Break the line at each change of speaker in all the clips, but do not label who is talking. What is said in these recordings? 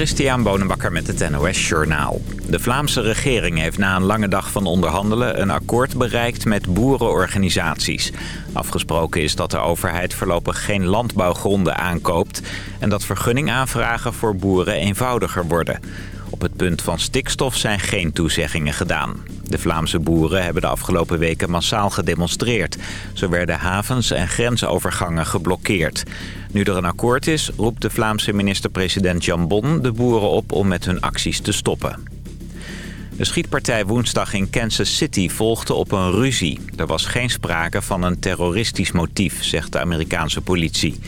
Christian Bonenbakker met het NOS Journaal. De Vlaamse regering heeft na een lange dag van onderhandelen... een akkoord bereikt met boerenorganisaties. Afgesproken is dat de overheid voorlopig geen landbouwgronden aankoopt... en dat vergunningaanvragen voor boeren eenvoudiger worden. Op het punt van stikstof zijn geen toezeggingen gedaan. De Vlaamse boeren hebben de afgelopen weken massaal gedemonstreerd. Zo werden havens en grensovergangen geblokkeerd. Nu er een akkoord is, roept de Vlaamse minister-president Jan Bon de boeren op om met hun acties te stoppen. De schietpartij woensdag in Kansas City volgde op een ruzie. Er was geen sprake van een terroristisch motief, zegt de Amerikaanse politie.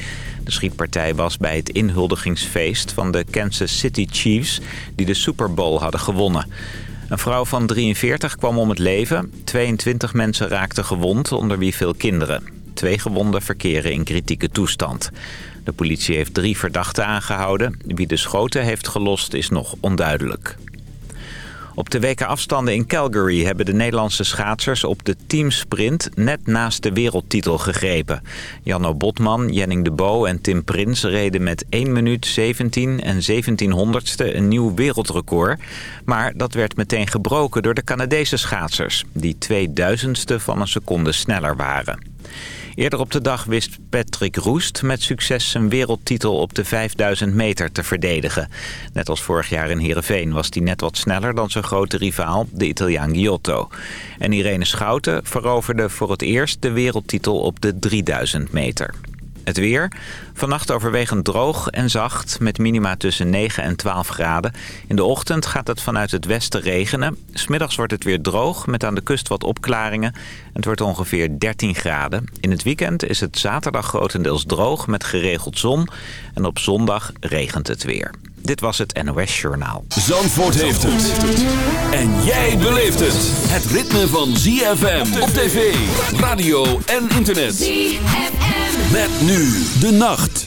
De schietpartij was bij het inhuldigingsfeest van de Kansas City Chiefs... die de Super Bowl hadden gewonnen. Een vrouw van 43 kwam om het leven. 22 mensen raakten gewond, onder wie veel kinderen. Twee gewonden verkeren in kritieke toestand. De politie heeft drie verdachten aangehouden. Wie de schoten heeft gelost is nog onduidelijk. Op de weken afstanden in Calgary hebben de Nederlandse schaatsers op de teamsprint net naast de wereldtitel gegrepen. Janno Botman, Jenning de Bo en Tim Prins reden met 1 minuut 17 en 1700ste een nieuw wereldrecord. Maar dat werd meteen gebroken door de Canadese schaatsers, die 2000ste van een seconde sneller waren. Eerder op de dag wist Patrick Roest met succes zijn wereldtitel op de 5000 meter te verdedigen. Net als vorig jaar in Heerenveen was hij net wat sneller dan zijn grote rivaal, de Italiaan Giotto. En Irene Schouten veroverde voor het eerst de wereldtitel op de 3000 meter. Het weer. Vannacht overwegend droog en zacht met minima tussen 9 en 12 graden. In de ochtend gaat het vanuit het westen regenen. Smiddags wordt het weer droog met aan de kust wat opklaringen. Het wordt ongeveer 13 graden. In het weekend is het zaterdag grotendeels droog met geregeld zon. En op zondag regent het weer. Dit was het NOS Journaal.
Zandvoort heeft het. En jij beleeft het. Het ritme van ZFM op tv, radio en internet. ZFM. Met nu de nacht.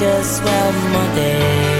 just one more day.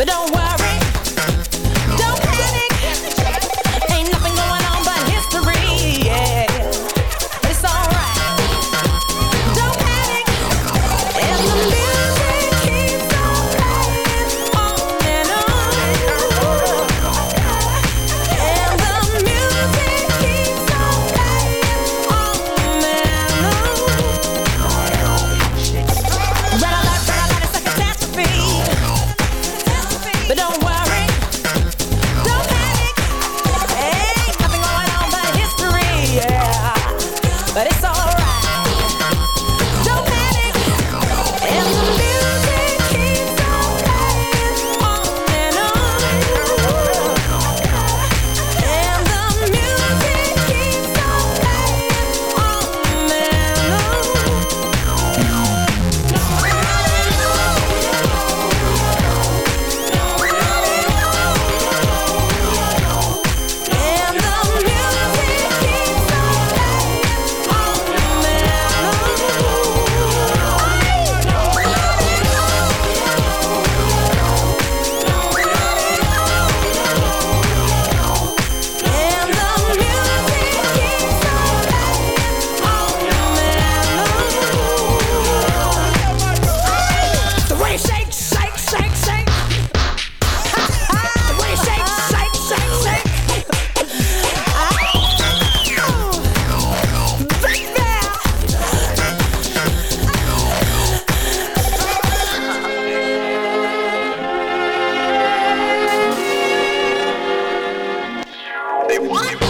But
don't worry,
What?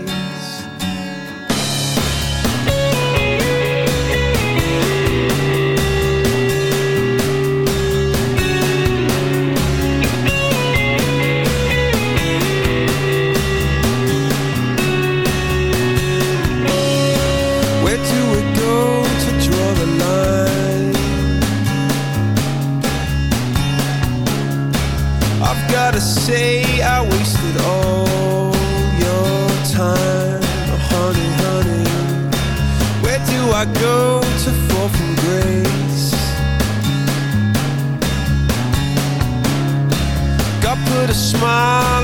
smile.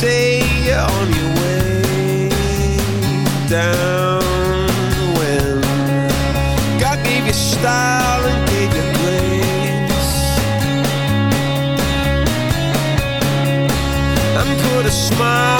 say you're on your way down when God gave you style and gave you grace. And put a smile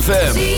ZFM.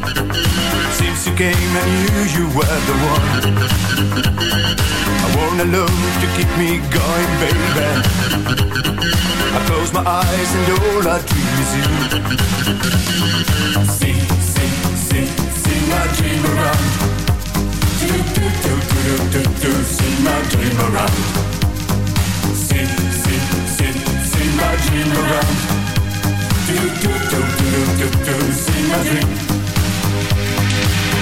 Since you came, I knew you were the one. I want a love to keep me going, baby. I close my eyes and all I dream is you. See, see, see, see my dream around. Do, do, do, do, do, do, see my dream around. See, see, see, see my dream around. Do, do, do, do, do, do, see my dream.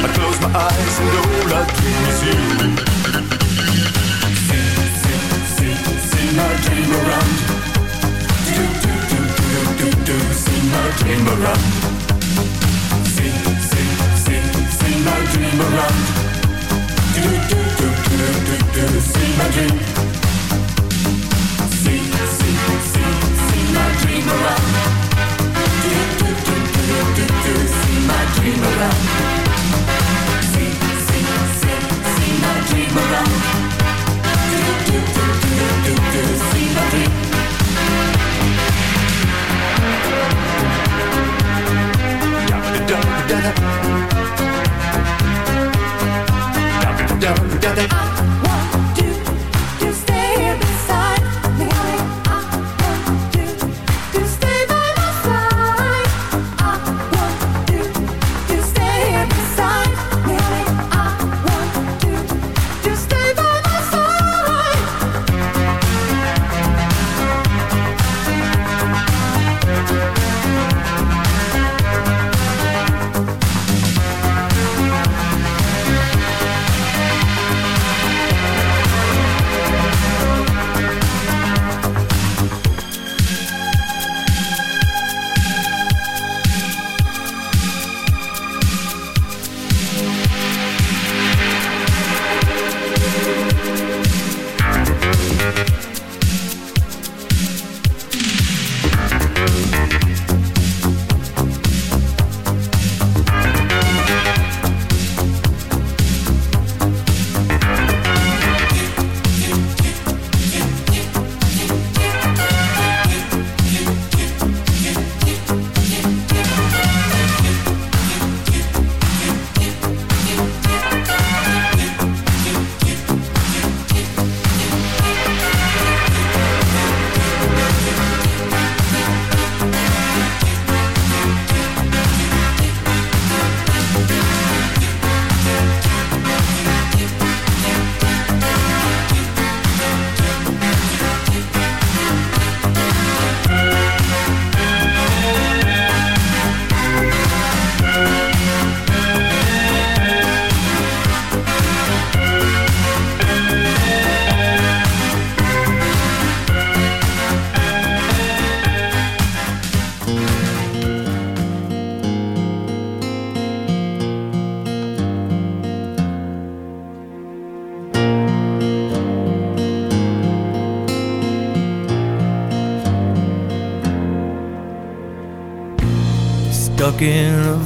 I close my eyes and all I dream is you.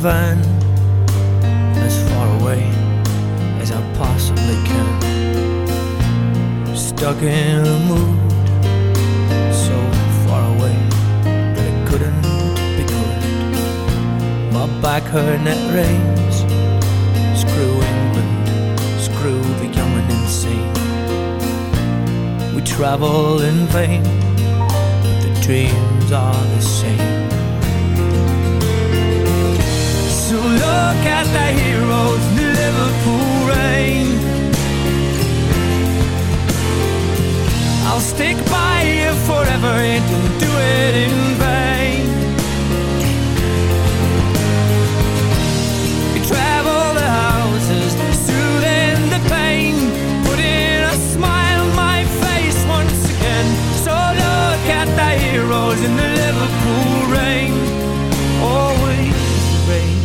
In heroes in the Liverpool rain, always rain.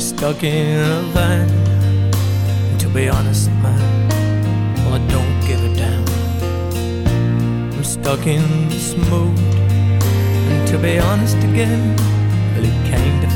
Stuck in a van, to be honest, man, well, I don't give a damn. I'm stuck in this mood, and to be honest again, feels good. Though